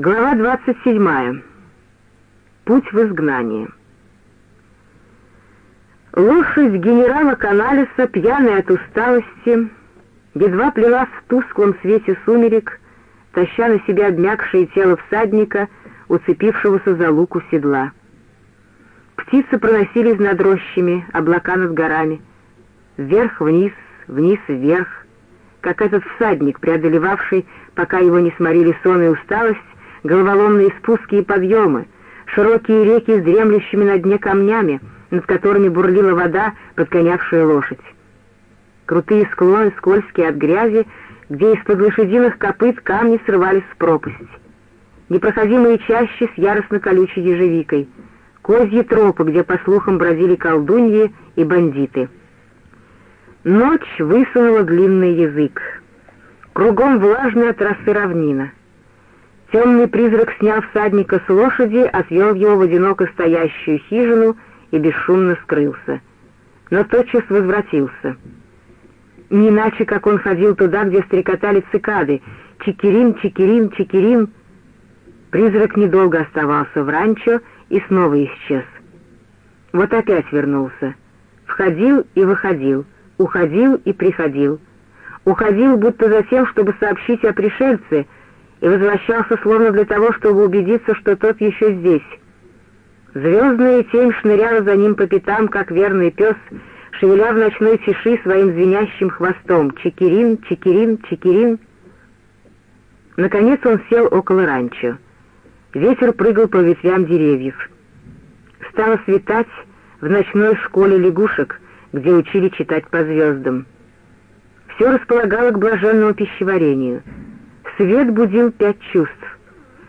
Глава 27. Путь в изгнание. Лошадь генерала Каналиса, пьяная от усталости, едва плелась в тусклом свете сумерек, таща на себя обмякшее тело всадника, уцепившегося за луку седла. Птицы проносились над рощами, облака над горами, вверх-вниз, вниз-вверх, как этот всадник, преодолевавший, пока его не сморили сон и усталость, головоломные спуски и подъемы, широкие реки с дремлющими на дне камнями, над которыми бурлила вода, подгонявшая лошадь. Крутые склоны, скользкие от грязи, где из-под лошадиных копыт камни срывались в пропасть. Непроходимые чащи с яростно колючей ежевикой. Козьи тропы, где, по слухам, бродили колдуньи и бандиты. Ночь высунула длинный язык. Кругом влажная от равнина. Темный призрак снял всадника с лошади, отвел его в одиноко стоящую хижину и бесшумно скрылся. Но тотчас возвратился. Не иначе, как он ходил туда, где стрекотали цикады. Чикирин, чикирин, чикирин. Призрак недолго оставался в ранчо и снова исчез. Вот опять вернулся. Входил и выходил, уходил и приходил. Уходил будто за тем, чтобы сообщить о пришельце — и возвращался словно для того, чтобы убедиться, что тот еще здесь. Звездная тень шныряла за ним по пятам, как верный пес, шевеля в ночной тиши своим звенящим хвостом. Чекирин, чекирин, чекирин. Наконец он сел около ранчо. Ветер прыгал по ветвям деревьев. Стало светать в ночной школе лягушек, где учили читать по звездам. Все располагало к блаженному пищеварению — Свет будил пять чувств.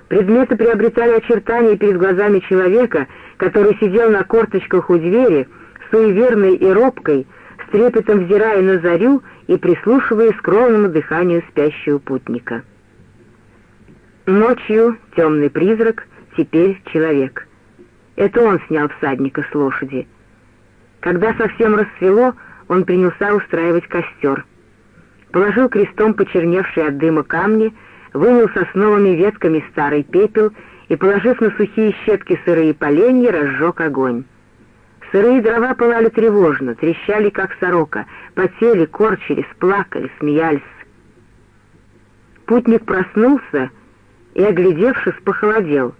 Предметы приобретали очертания перед глазами человека, который сидел на корточках у двери, суеверной и робкой, с трепетом взирая на зарю и прислушиваясь к ровному дыханию спящего путника. Ночью темный призрак, теперь человек. Это он снял всадника с лошади. Когда совсем рассвело, он принялся устраивать костер — положил крестом почерневшие от дыма камни, вымыл сосновыми ветками старый пепел и, положив на сухие щепки сырые поленья, разжег огонь. Сырые дрова пылали тревожно, трещали, как сорока, потели, корчились, плакали, смеялись. Путник проснулся и, оглядевшись, похолодел.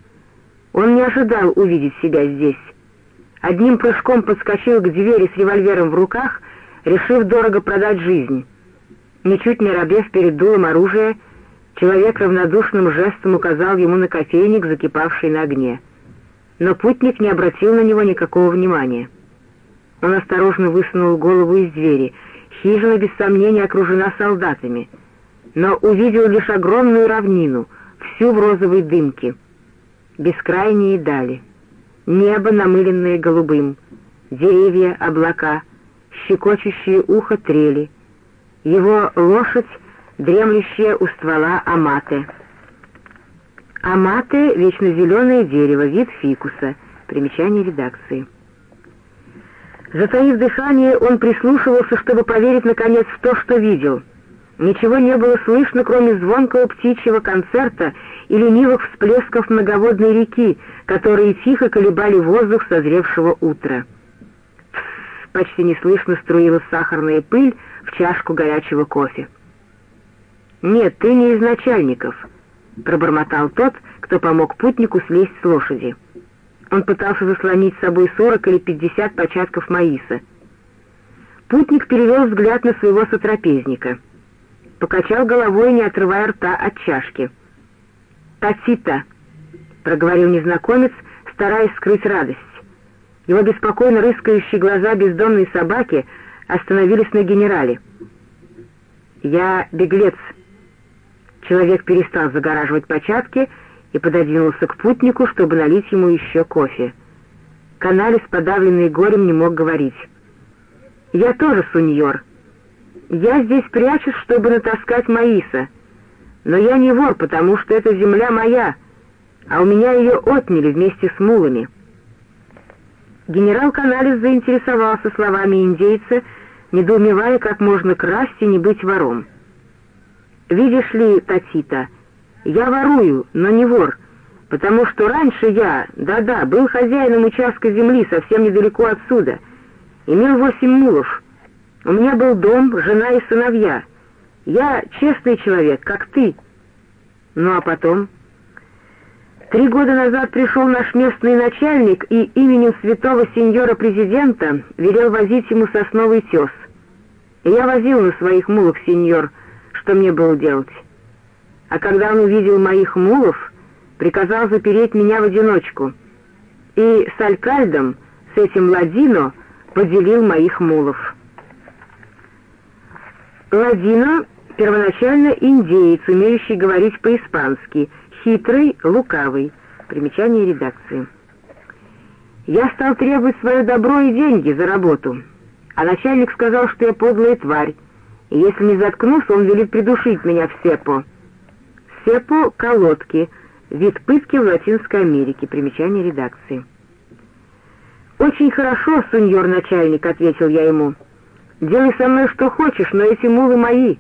Он не ожидал увидеть себя здесь. Одним прыжком подскочил к двери с револьвером в руках, решив дорого продать жизнь. Ничуть не робев перед дулом оружия, человек равнодушным жестом указал ему на кофейник, закипавший на огне. Но путник не обратил на него никакого внимания. Он осторожно высунул голову из двери. Хижина, без сомнения, окружена солдатами, но увидел лишь огромную равнину, всю в розовой дымке. Бескрайние дали. Небо, намыленное голубым, деревья, облака, щекочущие ухо трели — его лошадь, дремлющая у ствола аматы. Аматы — вечно зеленое дерево, вид фикуса. Примечание редакции. Затаив дыхание, он прислушивался, чтобы поверить, наконец, в то, что видел. Ничего не было слышно, кроме звонкого птичьего концерта и ленивых всплесков многоводной реки, которые тихо колебали воздух созревшего утра. Почти неслышно струилась сахарная пыль, в чашку горячего кофе. «Нет, ты не из начальников», — пробормотал тот, кто помог путнику слезть с лошади. Он пытался заслонить с собой сорок или пятьдесят початков маиса. Путник перевел взгляд на своего сотрапезника. Покачал головой, не отрывая рта от чашки. «Татита», — проговорил незнакомец, стараясь скрыть радость. Его беспокойно рыскающие глаза бездомной собаки — остановились на генерале. «Я беглец». Человек перестал загораживать початки и пододвинулся к путнику, чтобы налить ему еще кофе. Каналис, подавленный горем, не мог говорить. «Я тоже суньор. Я здесь прячусь, чтобы натаскать маиса. Но я не вор, потому что эта земля моя, а у меня ее отняли вместе с мулами». Генерал Каналис заинтересовался словами индейца, недоумевая, как можно красть и не быть вором. «Видишь ли, Татита, Я ворую, но не вор, потому что раньше я, да-да, был хозяином участка земли совсем недалеко отсюда, имел восемь мулов. У меня был дом, жена и сыновья. Я честный человек, как ты. Ну а потом... Три года назад пришел наш местный начальник и именем святого сеньора-президента велел возить ему сосновый тес. И я возил на своих мулах, сеньор, что мне было делать. А когда он увидел моих мулов, приказал запереть меня в одиночку. И с Алькальдом, с этим Ладино, поделил моих мулов. Ладино — первоначально индеец, умеющий говорить по-испански, хитрый, лукавый. Примечание редакции. Я стал требовать свое добро и деньги за работу, а начальник сказал, что я подлая тварь, если не заткнусь, он велит придушить меня в сепо. Сепо — колодки, вид пытки в Латинской Америке. Примечание редакции. «Очень хорошо, сеньор начальник», — ответил я ему. «Делай со мной что хочешь, но эти мулы мои».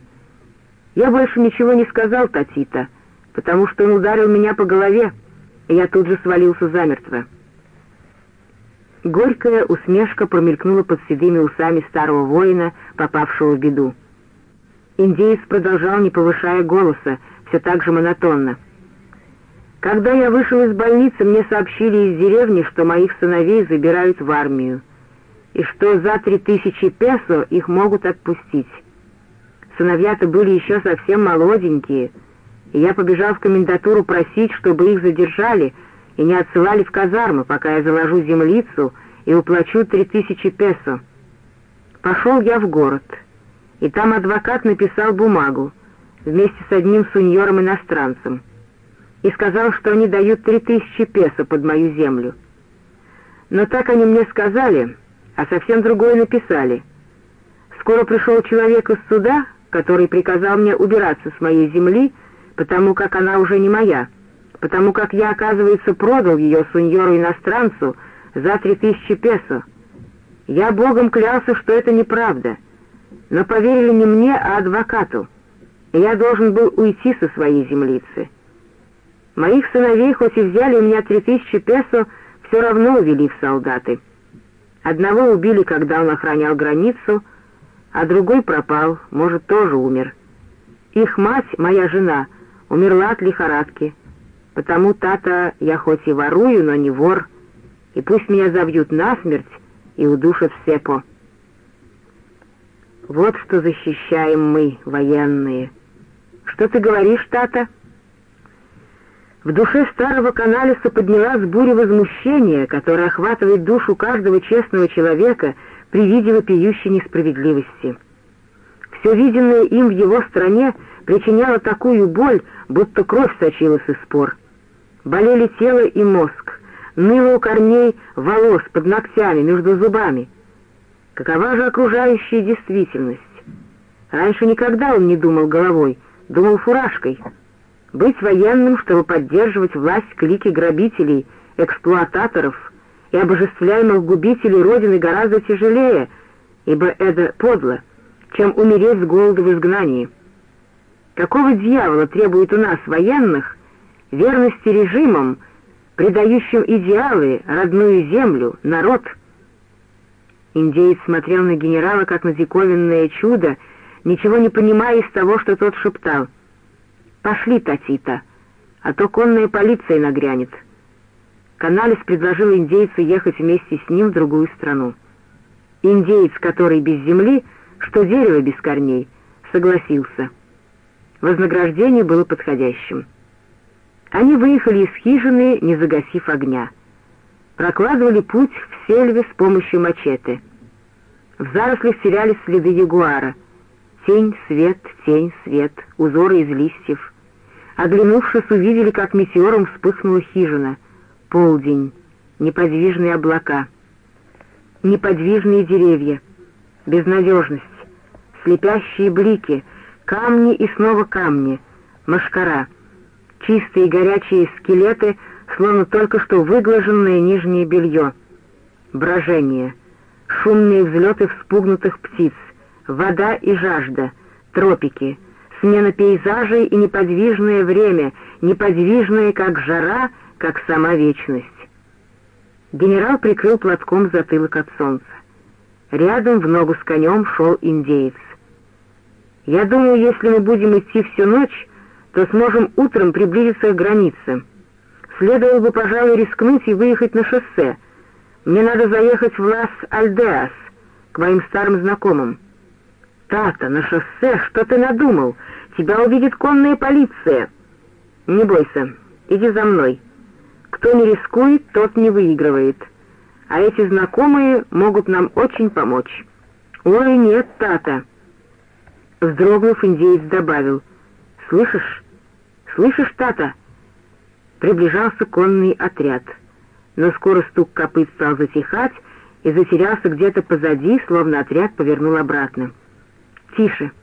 Я больше ничего не сказал Татита, потому что он ударил меня по голове, и я тут же свалился замертво. Горькая усмешка промелькнула под седыми усами старого воина, попавшего в беду. Индеец продолжал, не повышая голоса, все так же монотонно. Когда я вышел из больницы, мне сообщили из деревни, что моих сыновей забирают в армию, и что за три тысячи песо их могут отпустить. Сыновья-то были еще совсем молоденькие, и я побежал в комендатуру просить, чтобы их задержали и не отсылали в казармы, пока я заложу землицу и уплачу три тысячи песо. Пошел я в город, и там адвокат написал бумагу вместе с одним суньором-иностранцем и сказал, что они дают три тысячи песо под мою землю. Но так они мне сказали, а совсем другое написали. Скоро пришел человек из суда, который приказал мне убираться с моей земли, потому как она уже не моя, потому как я, оказывается, продал ее суньору-иностранцу за три тысячи песо. Я Богом клялся, что это неправда, но поверили не мне, а адвокату, я должен был уйти со своей землицы». Моих сыновей, хоть и взяли у меня три тысячи песо, все равно увели в солдаты. Одного убили, когда он охранял границу, а другой пропал, может, тоже умер. Их мать, моя жена, умерла от лихорадки. Потому, тата, я хоть и ворую, но не вор, и пусть меня забьют насмерть и удушат в сепо. Вот что защищаем мы, военные. Что ты говоришь, тата?» В душе старого каналиса поднялась буря возмущения, которая охватывает душу каждого честного человека при виде вопиющей несправедливости. Все виденное им в его стране причиняло такую боль, будто кровь сочилась из спор. Болели тело и мозг, ныло у корней волос под ногтями, между зубами. Какова же окружающая действительность? Раньше никогда он не думал головой, думал фуражкой — быть военным, чтобы поддерживать власть клики грабителей, эксплуататоров и обожествляемых губителей Родины гораздо тяжелее, ибо это подло, чем умереть с голоду в изгнании. Какого дьявола требует у нас, военных, верности режимам, предающим идеалы, родную землю, народ? Индеец смотрел на генерала, как на диковинное чудо, ничего не понимая из того, что тот шептал — «Пошли, Татита, а то конная полиция нагрянет». Каналис предложил индейцу ехать вместе с ним в другую страну. Индеец, который без земли, что дерево без корней, согласился. Вознаграждение было подходящим. Они выехали из хижины, не загасив огня. Прокладывали путь в сельве с помощью мачете. В зарослях терялись следы ягуара — Тень, свет, тень, свет, узоры из листьев. Оглянувшись, увидели, как метеором вспыхнула хижина. Полдень, неподвижные облака, неподвижные деревья, безнадежность, слепящие блики, камни и снова камни, машкара, чистые горячие скелеты, словно только что выглаженное нижнее белье, брожение, шумные взлеты вспугнутых птиц, вода и жажда, тропики, смена пейзажей и неподвижное время, неподвижное, как жара, как сама вечность. Генерал прикрыл платком затылок от солнца. Рядом в ногу с конем шел индеец. «Я думаю, если мы будем идти всю ночь, то сможем утром приблизиться к границе. Следовало бы, пожалуй, рискнуть и выехать на шоссе. Мне надо заехать в Лас-Альдеас, к моим старым знакомым». «Тата, на шоссе? Что ты надумал? Тебя увидит конная полиция!» «Не бойся, иди за мной. Кто не рискует, тот не выигрывает. А эти знакомые могут нам очень помочь». «Ой, нет, Тата!» Вздрогнув, индеец добавил. «Слышишь? Слышишь, Тата?» Приближался конный отряд. Но скоро стук копыт стал затихать и затерялся где-то позади, словно отряд повернул обратно. «Тише!»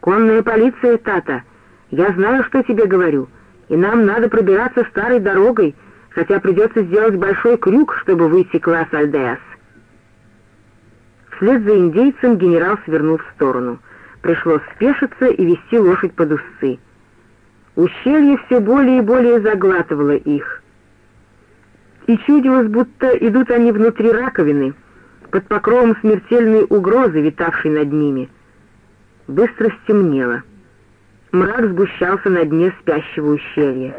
«Конная полиция, Тата! Я знаю, что тебе говорю, и нам надо пробираться старой дорогой, хотя придется сделать большой крюк, чтобы выйти к Лас-Альдеас». Вслед за индейцем генерал свернул в сторону. Пришлось спешиться и вести лошадь под усы. Ущелье все более и более заглатывало их. И чудилось, будто идут они внутри раковины, под покровом смертельной угрозы, витавшей над ними — Быстро стемнело. Мрак сгущался на дне спящего ущелья.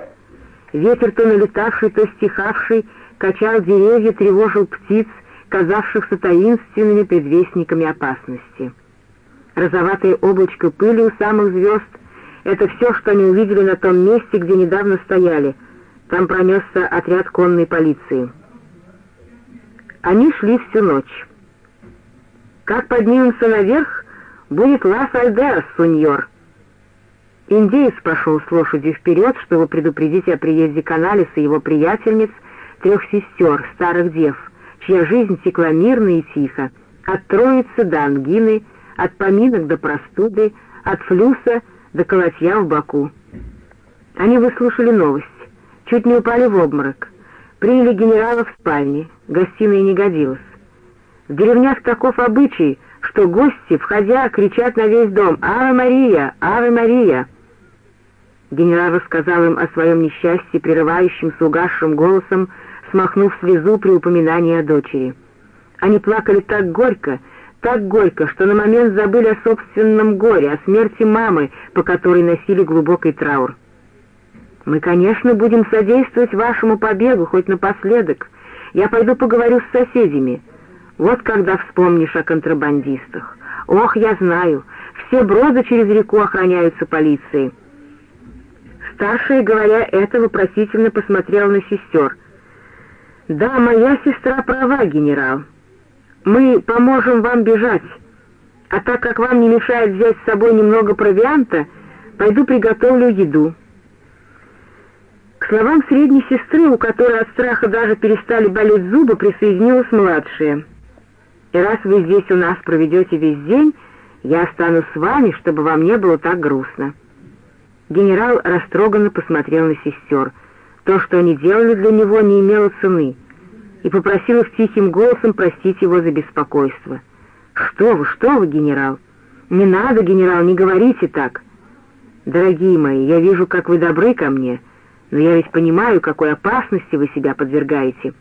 Ветер, то налетавший, то стихавший, качал деревья, тревожил птиц, казавшихся таинственными предвестниками опасности. Розоватое облачко пыли у самых звезд — это все, что они увидели на том месте, где недавно стояли. Там пронесся отряд конной полиции. Они шли всю ночь. Как поднимемся наверх, будет Лас-Альдеас, суньор». Индеец пошел с лошадью вперед, чтобы предупредить о приезде Каналиса и его приятельниц, трех сестер, старых дев, чья жизнь текла мирно и тихо, от троицы до ангины, от поминок до простуды, от флюса до колотья в боку. Они выслушали новость, чуть не упали в обморок, приняли генерала в спальне, гостиная не годилась. В деревнях таков обычай, что гости, входя, кричат на весь дом «Аве Мария! Аве Мария!». Генерал рассказал им о своем несчастье, прерывающимся угасшим голосом, смахнув слезу при упоминании о дочери. Они плакали так горько, так горько, что на момент забыли о собственном горе, о смерти мамы, по которой носили глубокий траур. «Мы, конечно, будем содействовать вашему побегу, хоть напоследок. Я пойду поговорю с соседями». Вот когда вспомнишь о контрабандистах. Ох, я знаю, все броды через реку охраняются полицией. Старшая, говоря это, вопросительно посмотрела на сестер. «Да, моя сестра права, генерал. Мы поможем вам бежать, а так как вам не мешает взять с собой немного провианта, пойду приготовлю еду». К словам средней сестры, у которой от страха даже перестали болеть зубы, присоединилась младшая — и раз вы здесь у нас проведете весь день, я останусь с вами, чтобы вам не было так грустно». Генерал растроганно посмотрел на сестер. То, что они делали для него, не имело цены, и попросил их тихим голосом простить его за беспокойство. «Что вы, что вы, генерал? Не надо, генерал, не говорите так!» «Дорогие мои, я вижу, как вы добры ко мне, но я ведь понимаю, какой опасности вы себя подвергаете.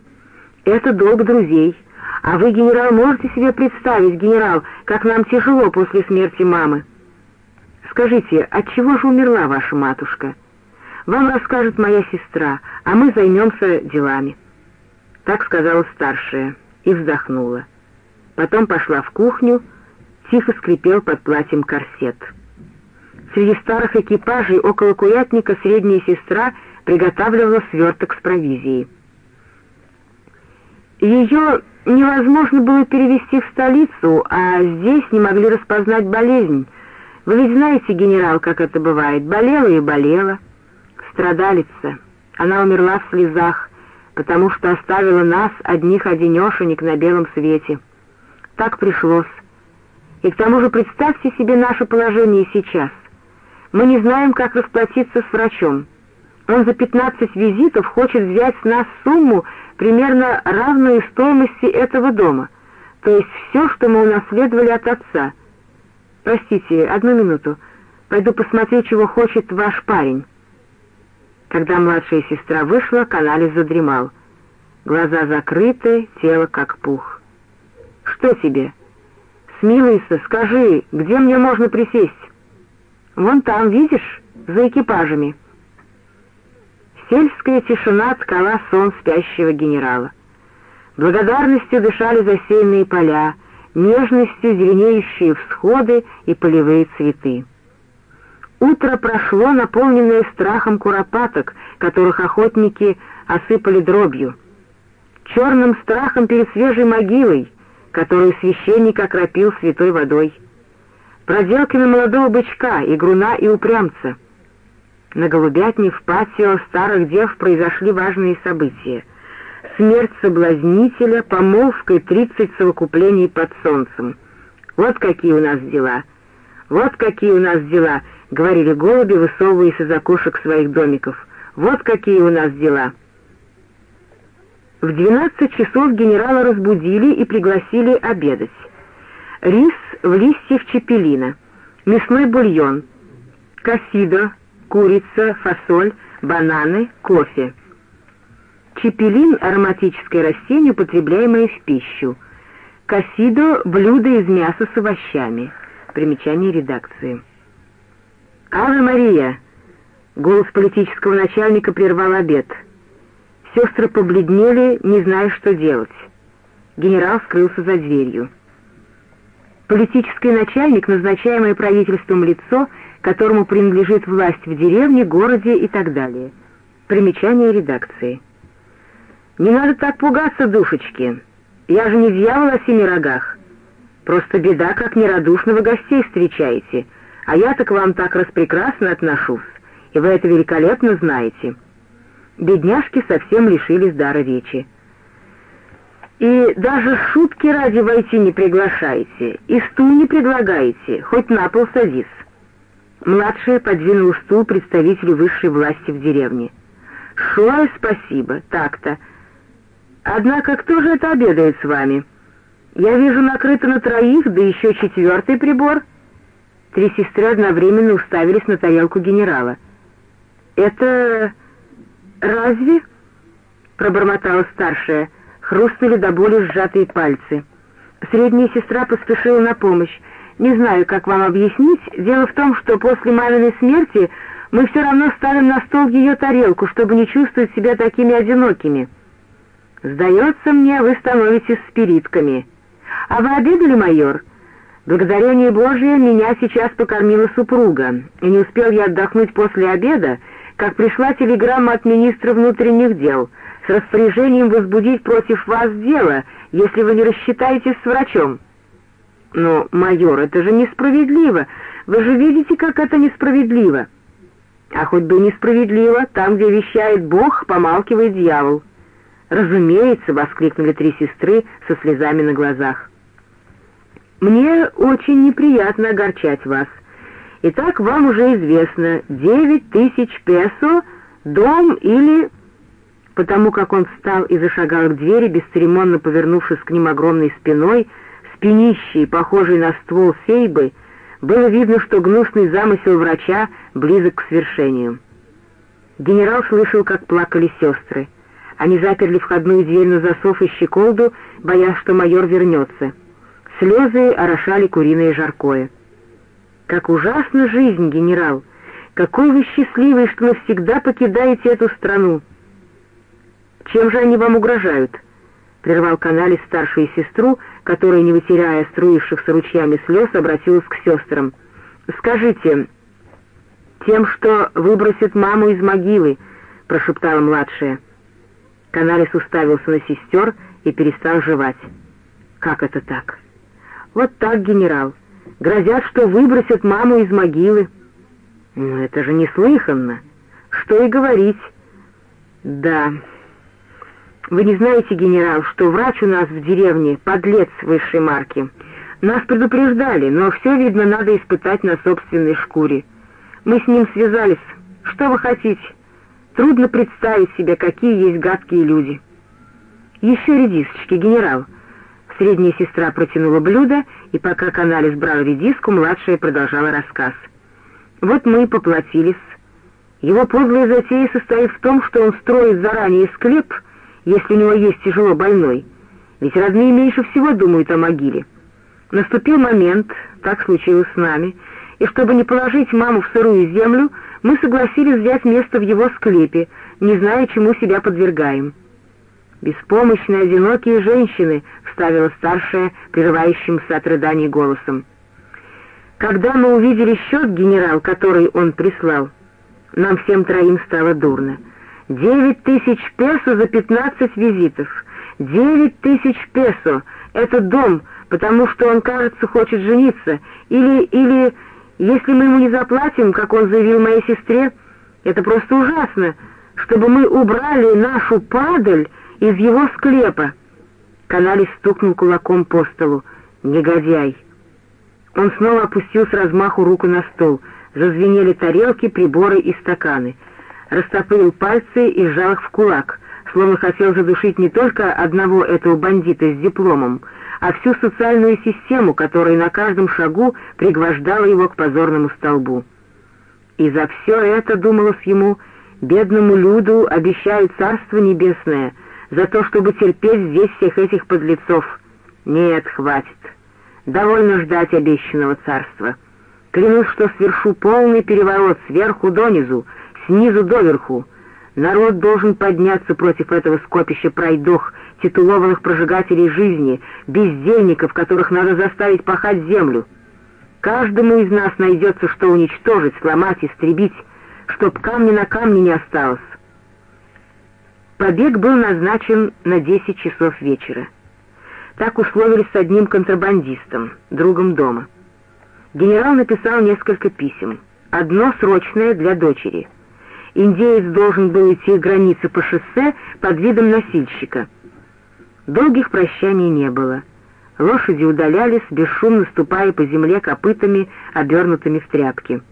Это долг друзей». А вы, генерал, можете себе представить, генерал, как нам тяжело после смерти мамы? Скажите, от чего же умерла ваша матушка? Вам расскажет моя сестра, а мы займемся делами. Так сказала старшая и вздохнула. Потом пошла в кухню, тихо скрипел под платьем корсет. Среди старых экипажей около курятника средняя сестра приготавливала сверток с провизией. Ее невозможно было перевести в столицу, а здесь не могли распознать болезнь. Вы ведь знаете, генерал, как это бывает. Болела и болела. Страдалица. Она умерла в слезах, потому что оставила нас одних-одинешенек на белом свете. Так пришлось. И к тому же представьте себе наше положение сейчас. Мы не знаем, как расплатиться с врачом. Он за 15 визитов хочет взять с нас сумму, примерно равную стоимости этого дома, то есть все, что мы унаследовали от отца. Простите, одну минуту. Пойду посмотрю, чего хочет ваш парень». Когда младшая сестра вышла, Каналис задремал. Глаза закрыты, тело как пух. «Что тебе?» «Смилуйся, скажи, где мне можно присесть?» «Вон там, видишь, за экипажами». Сельская тишина ткала сон спящего генерала. Благодарностью дышали засеянные поля, нежностью зеленеющие всходы и полевые цветы. Утро прошло, наполненное страхом куропаток, которых охотники осыпали дробью, черным страхом перед свежей могилой, которую священник окропил святой водой, проделками молодого бычка, игруна и упрямца. На голубятне в патио старых дев произошли важные события. Смерть соблазнителя, помолвка и тридцать совокуплений под солнцем. Вот какие у нас дела. Вот какие у нас дела, говорили голуби, высовываясь из окошек своих домиков. Вот какие у нас дела. В двенадцать часов генерала разбудили и пригласили обедать. Рис в листьях чепелина, мясной бульон, кассидо, курица, фасоль, бананы, кофе. Чепелин — ароматическое растение, употребляемое в пищу. Кассидо — блюдо из мяса с овощами. Примечание редакции. «Аве Мария!» — голос политического начальника прервал обед. Сестры побледнели, не зная, что делать. Генерал скрылся за дверью. Политический начальник, назначаемое правительством лицо, которому принадлежит власть в деревне, городе и так далее. Примечание редакции. «Не надо так пугаться, душечки. Я же не дьявол о семи рогах. Просто беда, как нерадушного гостей встречаете, а я-то к вам так распрекрасно отношусь, и вы это великолепно знаете». Бедняжки совсем лишились дара речи. И даже шутки ради войти не приглашаете, и стул не предлагаете, хоть на пол садись. Младшая подвинула стул представителю высшей власти в деревне. «Шоя, спасибо, так-то. Однако кто же это обедает с вами? Я вижу, накрыто на троих, да еще четвертый прибор». Три сестры одновременно уставились на тарелку генерала. «Это... разве?» — пробормотала старшая. Хрустнули до боли сжатые пальцы. Средняя сестра поспешила на помощь. Не знаю, как вам объяснить. Дело в том, что после маминой смерти мы все равно ставим на стол ее тарелку, чтобы не чувствовать себя такими одинокими. Сдается мне, вы становитесь спиритками. А вы обедали, майор? Благодарение Божие меня сейчас покормила супруга, и не успел я отдохнуть после обеда, как пришла телеграмма от министра внутренних дел с распоряжением возбудить против вас дело, если вы не рассчитаетесь с врачом. «Но, майор, это же несправедливо! Вы же видите, как это несправедливо!» «А хоть бы несправедливо, там, где вещает Бог, помалкивает дьявол!» «Разумеется!» — воскликнули три сестры со слезами на глазах. «Мне очень неприятно огорчать вас. Итак, вам уже известно, девять тысяч песо, дом или...» Потому как он встал и зашагал к двери, бесцеремонно повернувшись к ним огромной спиной, — спинищей, похожей на ствол сейбы, было видно, что гнусный замысел врача близок к свершению. Генерал слышал, как плакали сестры. Они заперли входную дверь на засов и щеколду, боясь, что майор вернется. Слезы орошали куриное жаркое. «Как ужасна жизнь, генерал! Какой вы счастливый, что навсегда покидаете эту страну!» «Чем же они вам угрожают?» — прервал Каналис старшую сестру, которая, не вытеряя струившихся ручьями слез, обратилась к сестрам. «Скажите, тем, что выбросит маму из могилы», — прошептала младшая. Каналис уставился на сестер и перестал жевать. «Как это так?» «Вот так, генерал. Грозят, что выбросят маму из могилы». «Ну, это же неслыханно. Что и говорить». «Да...» Вы не знаете, генерал, что врач у нас в деревне — подлец высшей марки. Нас предупреждали, но все, видно, надо испытать на собственной шкуре. Мы с ним связались. Что вы хотите? Трудно представить себе, какие есть гадкие люди. Еще редисочки, генерал. Средняя сестра протянула блюдо, и пока Каналис брал редиску, младшая продолжала рассказ. Вот мы и поплатились. Его подлая затея состоит в том, что он строит заранее склеп, если у него есть тяжело больной. Ведь родные меньше всего думают о могиле. Наступил момент, так случилось с нами, и чтобы не положить маму в сырую землю, мы согласились взять место в его склепе, не зная, чему себя подвергаем. «Беспомощные, одинокие женщины», — вставила старшая, прерывающимся от рыданий голосом. Когда мы увидели счет, генерал, который он прислал, нам всем троим стало дурно. Девять тысяч песо за пятнадцать визитов. Девять тысяч песо. Это дом, потому что он, кажется, хочет жениться. Или, или, если мы ему не заплатим, как он заявил моей сестре, это просто ужасно, чтобы мы убрали нашу падаль из его склепа. Каналис стукнул кулаком по столу. «Негодяй!» Он снова опустил с размаху руку на стол. Зазвенели тарелки, приборы и стаканы. Растопырил пальцы и сжал их в кулак, словно хотел задушить не только одного этого бандита с дипломом, а всю социальную систему, которая на каждом шагу пригвождала его к позорному столбу. И за все это, думалось ему, бедному люду обещают Царство Небесное — за то, чтобы терпеть здесь всех этих подлецов. Нет, хватит. Довольно ждать обещанного царства. Клянусь, что свершу полный переворот сверху донизу, снизу доверху. Народ должен подняться против этого скопища пройдох, титулованных прожигателей жизни, бездельников, которых надо заставить пахать землю. Каждому из нас найдется, что уничтожить, сломать, истребить, чтоб камня на камне не осталось. Побег был назначен на 10 часов вечера. Так условились с одним контрабандистом, другом дома. Генерал написал несколько писем. Одно срочное для дочери. Индеец должен был идти к границе по шоссе под видом носильщика. Долгих прощаний не было. Лошади удалялись, бесшумно ступая по земле копытами, обернутыми в тряпки.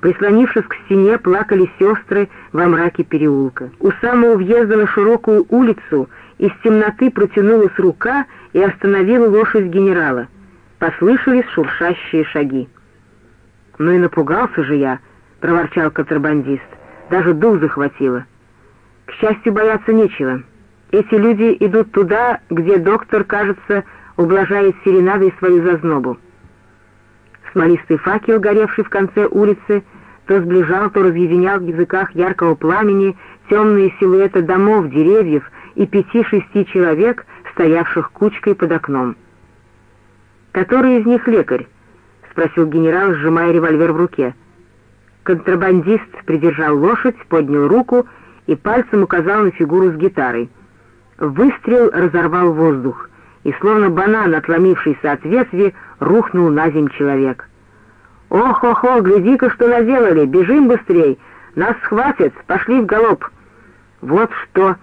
Прислонившись к стене, плакали сестры во мраке переулка. У самого въезда на широкую улицу из темноты протянулась рука и остановила лошадь генерала. Послышались шуршащие шаги. «Ну и напугался же я», — проворчал контрабандист. «Даже дух захватило. К счастью, бояться нечего. Эти люди идут туда, где доктор, кажется, ублажает серенадой свою зазнобу. Смолистый факел, горевший в конце улицы, то сближал, то разъединял в языках яркого пламени темные силуэты домов, деревьев и пяти-шести человек, стоявших кучкой под окном. «Который из них лекарь?» — спросил генерал, сжимая револьвер в руке. Контрабандист придержал лошадь, поднял руку и пальцем указал на фигуру с гитарой. Выстрел разорвал воздух и, словно банан, отломившийся от ветви, рухнул на земь человек. «Ох-охо, гляди-ка, что наделали! Бежим быстрей! Нас схватят! Пошли в галоп!» «Вот что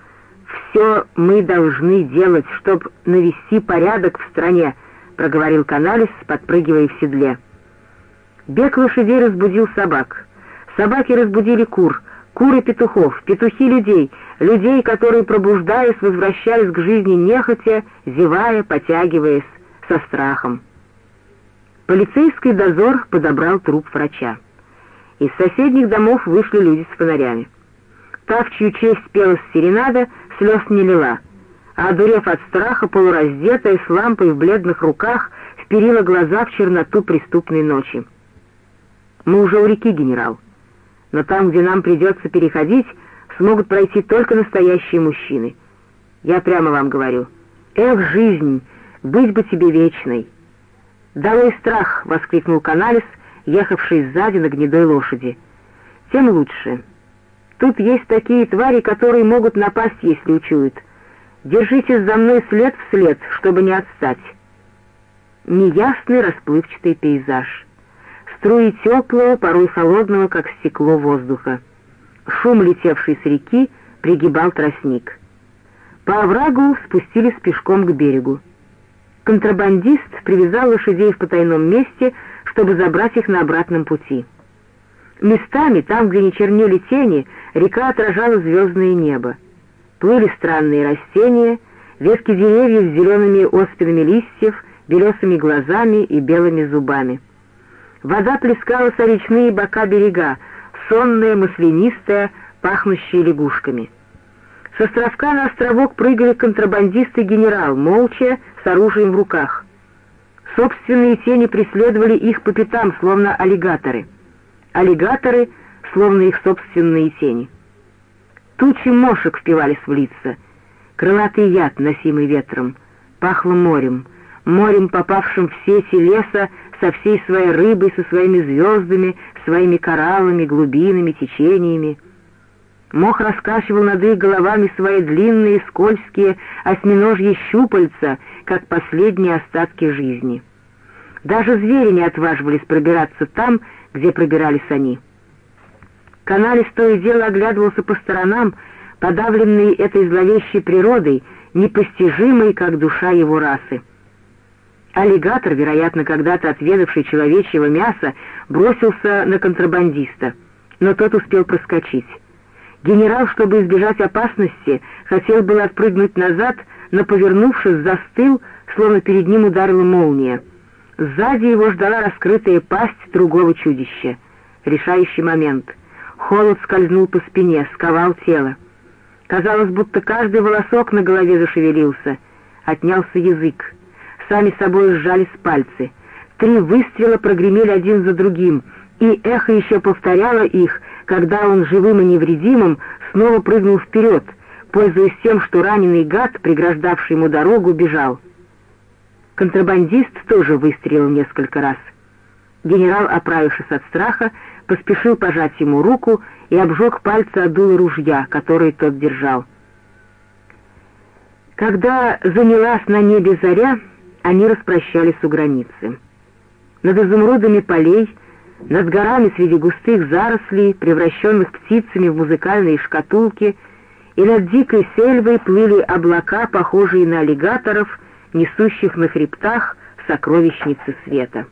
все мы должны делать, чтобы навести порядок в стране», — проговорил Каналис, подпрыгивая в седле. Бег лошадей разбудил собак. Собаки разбудили кур, куры петухов, петухи людей, людей, которые, пробуждаясь, возвращались к жизни нехотя, зевая, потягиваясь, со страхом. Полицейский дозор подобрал труп врача. Из соседних домов вышли люди с фонарями. Та, в чью честь пелась серенада, слез не лила, а, одурев от страха, полураздетая, с лампой в бледных руках, вперила глаза в черноту преступной ночи. «Мы уже у реки, генерал, но там, где нам придется переходить, смогут пройти только настоящие мужчины. Я прямо вам говорю. Эх, жизнь, быть бы тебе вечной!» «Долой страх!» — воскликнул Каналис, ехавший сзади на гнедой лошади. «Тем лучше. Тут есть такие твари, которые могут напасть, если учуют. Держитесь за мной след в след, чтобы не отстать». Неясный расплывчатый пейзаж. Струи теплого, порой холодного, как стекло воздуха. Шум, летевший с реки, пригибал тростник. По оврагу спустились пешком к берегу. Контрабандист привязал лошадей в потайном месте, чтобы забрать их на обратном пути. Местами, там, где не чернели тени, река отражала звездное небо. Плыли странные растения, ветки деревьев с зелеными оспинами листьев, белесыми глазами и белыми зубами. Вода плескалась о речные бока берега, сонная, маслянистая, пахнущая лягушками. С островка на островок прыгали контрабандист и генерал, молча, с оружием в руках. Собственные тени преследовали их по пятам, словно аллигаторы. Аллигаторы, словно их собственные тени. Тучи мошек впивались в лица. Крылатый яд, носимый ветром. Пахло морем. Морем, попавшим в сети леса со всей своей рыбой, со своими звездами, своими кораллами, глубинами, течениями. Мох раскачивал над их головами свои длинные, скользкие, осьминожьи щупальца, как последние остатки жизни. Даже звери не отваживались пробираться там, где пробирались они. Каналис то и дело оглядывался по сторонам, подавленный этой зловещей природой, непостижимой, как душа его расы. Аллигатор, вероятно, когда-то отведавший человечьего мяса, бросился на контрабандиста, но тот успел проскочить. Генерал, чтобы избежать опасности, хотел было отпрыгнуть назад, но, повернувшись, застыл, словно перед ним ударила молния. Сзади его ждала раскрытая пасть другого чудища. Решающий момент. Холод скользнул по спине, сковал тело. Казалось, будто каждый волосок на голове зашевелился. Отнялся язык. Сами собой сжались пальцы. Три выстрела прогремели один за другим, и эхо еще повторяло их, когда он живым и невредимым снова прыгнул вперед, пользуясь тем, что раненый гад, преграждавший ему дорогу, бежал. Контрабандист тоже выстрелил несколько раз. Генерал, оправившись от страха, поспешил пожать ему руку и обжег пальцы от дула ружья, который тот держал. Когда занялась на небе заря, они распрощались у границы. Над изумрудами полей над горами среди густых зарослей, превращенных птицами в музыкальные шкатулки, и над дикой сельвой плыли облака, похожие на аллигаторов, несущих на хребтах сокровищницы света.